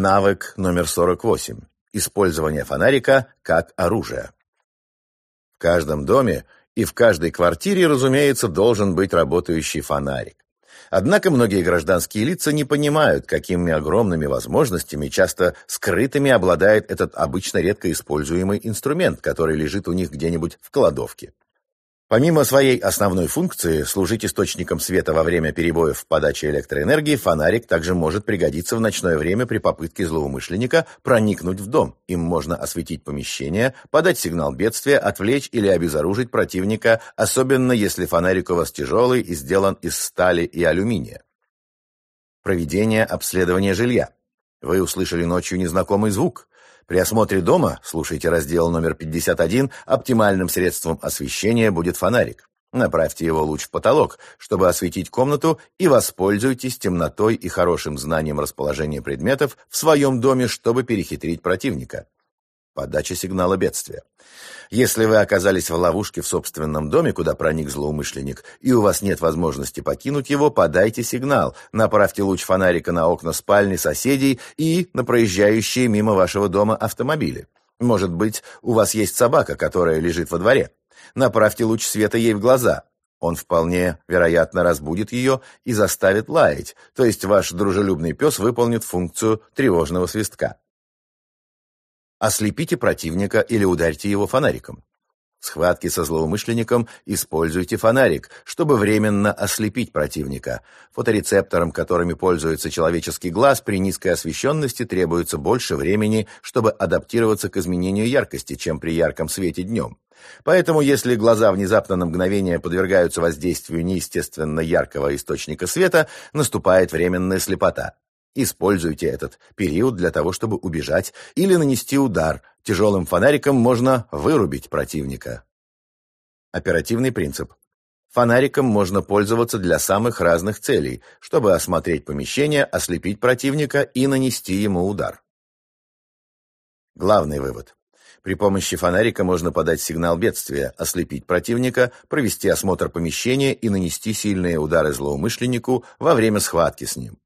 Навык номер 48. Использование фонарика как оружие. В каждом доме и в каждой квартире, разумеется, должен быть работающий фонарик. Однако многие гражданские лица не понимают, какими огромными возможностями, часто скрытыми, обладает этот обычно редко используемый инструмент, который лежит у них где-нибудь в кладовке. Помимо своей основной функции служить источником света во время перебоев в подаче электроэнергии, фонарик также может пригодиться в ночное время при попытке злоумышленника проникнуть в дом. Им можно осветить помещение, подать сигнал бедствия, отвлечь или обезоружить противника, особенно если фонарик у вас тяжелый и сделан из стали и алюминия. Проведение обследования жилья. Вы услышали ночью незнакомый звук. При осмотре дома, слушайте раздел номер 51, оптимальным средством освещения будет фонарик. Направьте его луч в потолок, чтобы осветить комнату, и воспользуйтесь темнотой и хорошим знанием расположения предметов в своем доме, чтобы перехитрить противника. Подача сигнала бедствия. Если вы оказались в ловушке в собственном доме, куда проник злоумышленник, и у вас нет возможности покинуть его, подайте сигнал, направьте луч фонарика на окна спальни соседей и на проезжающие мимо вашего дома автомобили. Может быть, у вас есть собака, которая лежит во дворе. Направьте луч света ей в глаза. Он вполне, вероятно, разбудит ее и заставит лаять, то есть ваш дружелюбный пес выполнит функцию тревожного свистка. Ослепите противника или ударьте его фонариком. В схватке со злоумышленником используйте фонарик, чтобы временно ослепить противника. Фоторецепторам, которыми пользуется человеческий глаз, при низкой освещенности требуется больше времени, чтобы адаптироваться к изменению яркости, чем при ярком свете днем. Поэтому, если глаза внезапно на мгновение подвергаются воздействию неестественно яркого источника света, наступает временная слепота. Используйте этот период для того, чтобы убежать или нанести удар. Тяжелым фонариком можно вырубить противника. Оперативный принцип. Фонариком можно пользоваться для самых разных целей, чтобы осмотреть помещение, ослепить противника и нанести ему удар. Главный вывод. При помощи фонарика можно подать сигнал бедствия, ослепить противника, провести осмотр помещения и нанести сильные удары злоумышленнику во время схватки с ним.